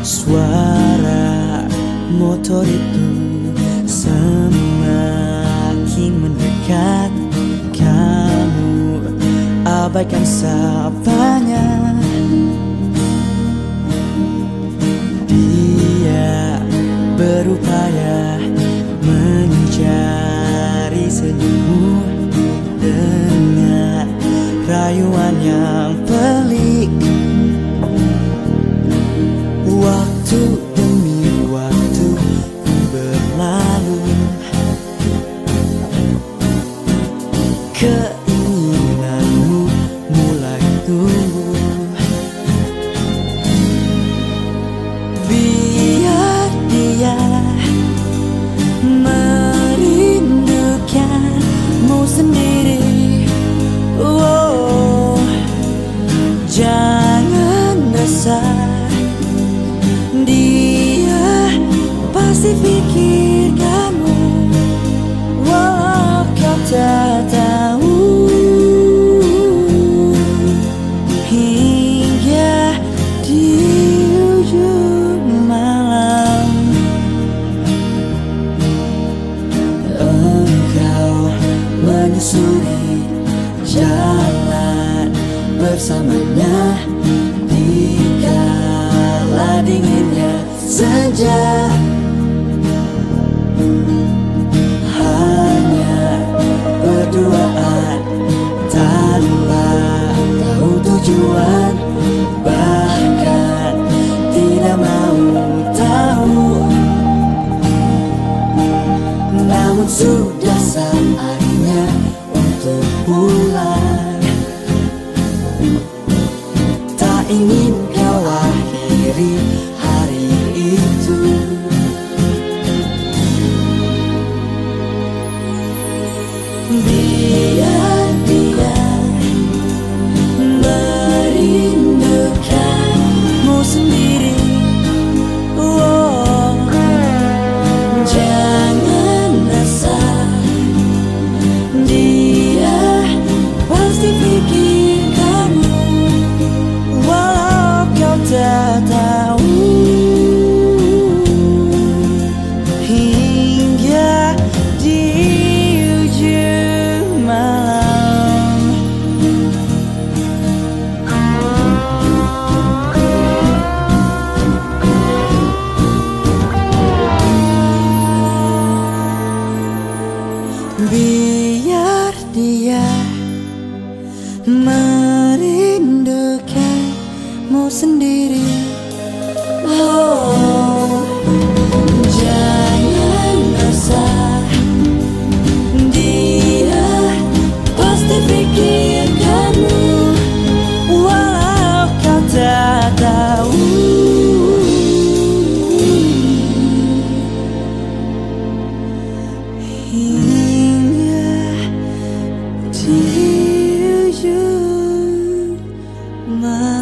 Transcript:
Suara motor itu semakin mendekat. Kamu abaikan sapanya Dia berupaya mencari senyummu Dengan rayuan Keinginanmu mulai tumbuh. Biar dia merindukanmu sendiri. Oh, Jangan resah Dia pasti pikirkanmu Namun sudah saatnya untuk pulang. Tak ingin kau akhiri Biar dia merindukanmu sendiri. Oh, jangan resah Dia pasti pikirkanmu. Walau kau tak tahu. Hingga malam